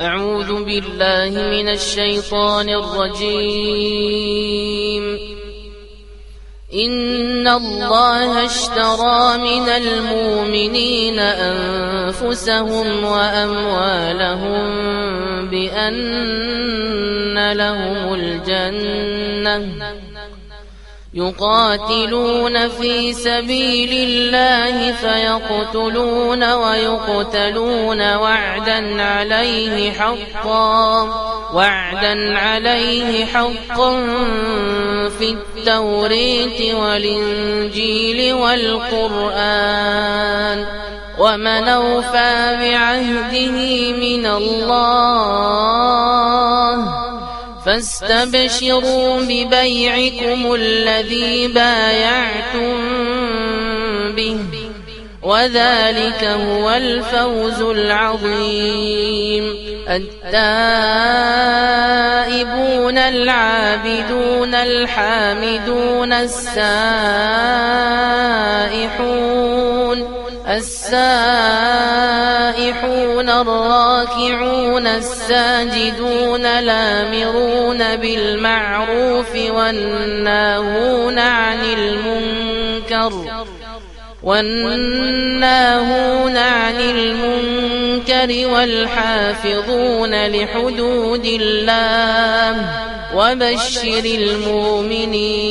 أعوذ بالله من الشيطان الرجيم. إن الله اشترى من المؤمنين أنفسهم وأموالهم بأن لهم الجنة. يقاتلون في سبيل الله فيقتلون ويقتلون وعدا عليه حقا وعدا عليه حقا في التوريت والإنجيل والقرآن. ومن أوفى بعهده من الله فاستبشروا ببيعكم الذي بايعتم به. وذلك هو الفوز العظيم. التائبون العابدون الحامدون السائحون. السائحون الراكعون الساجدون الآمرون بالمعروف والناهون عن المنكر والناهون عن المنكر والحافظون لحدود الله وبشر المؤمنين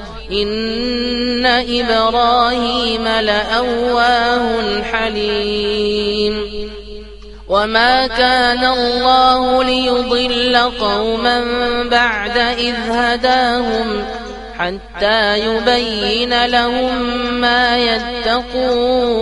إن إبراهيم لأواه حليم وما كان الله ليضل قوما بعد إذ هداهم حتى يبين لهم ما يتقون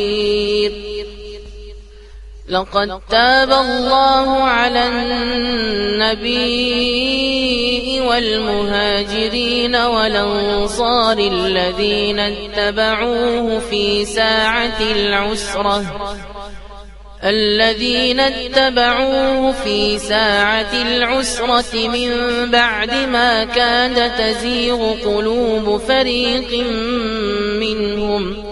لقد تاب الله على النبي والمهاجرين والأنصار الذين اتبعوه في ساعة العسرة. الذين اتبعوه في ساعة العسرة من بعد ما كاد تزيغ قلوب فريق منهم.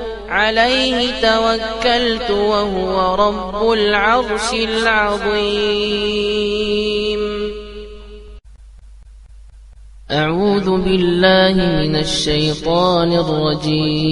عليه توكلت وهو رب العرش العظيم. أعوذ بالله من الشيطان الرجيم.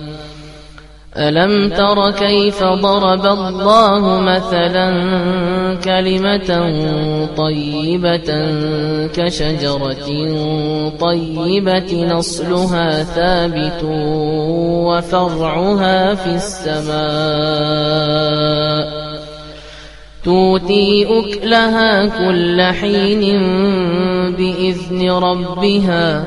ألم تر كيف ضرب الله مثلا كلمة طيبة كشجرة طيبة نصلها ثابت وفرعها في السماء توتي أكلها كل حين بإذن ربها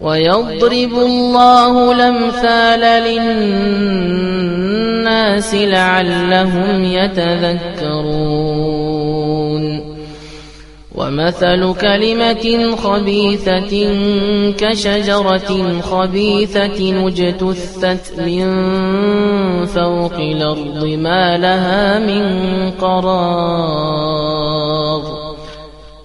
ويضرب الله الأمثال للناس لعلهم يتذكرون. ومثل كلمة خبيثة كشجرة خبيثة اجتثت من فوق الأرض ما لها من قرار.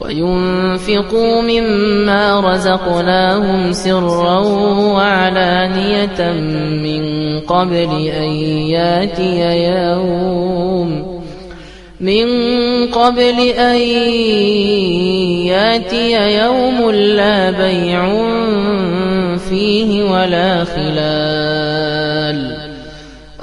وينفقوا مما رزقناهم سرا وعلانية من قبل أن يأتي يوم من قبل أن يأتي يوم لا بيع فيه ولا خلال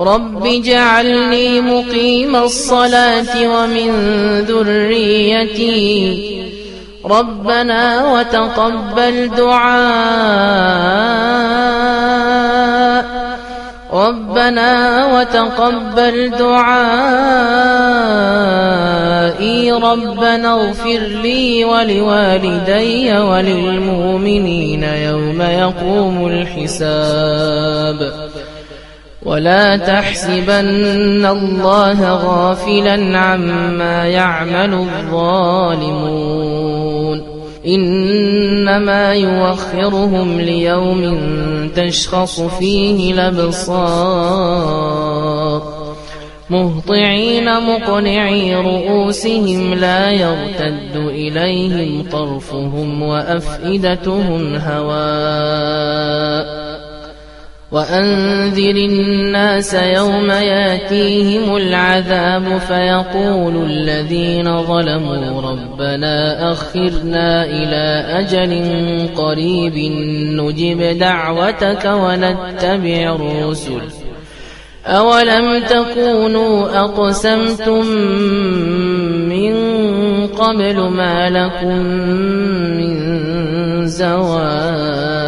رب اجعلني مقيم الصلاة ومن ذريتي. ربنا وتقبل دعاء. ربنا وتقبل دعائي. ربنا اغفر لي ولوالدي وللمؤمنين يوم يقوم الحساب. ولا تحسبن الله غافلا عما يعمل الظالمون. إنما يوخرهم ليوم تشخص فيه الأبصار. مهطعين مقنعي رؤوسهم لا يرتد إليهم طرفهم وأفئدتهم هواء. وأنذر الناس يوم يأتيهم العذاب فيقول الذين ظلموا ربنا أخرنا إلى أجل قريب نجب دعوتك ونتبع الرسل. أولم تكونوا أقسمتم من قبل ما لكم من زوال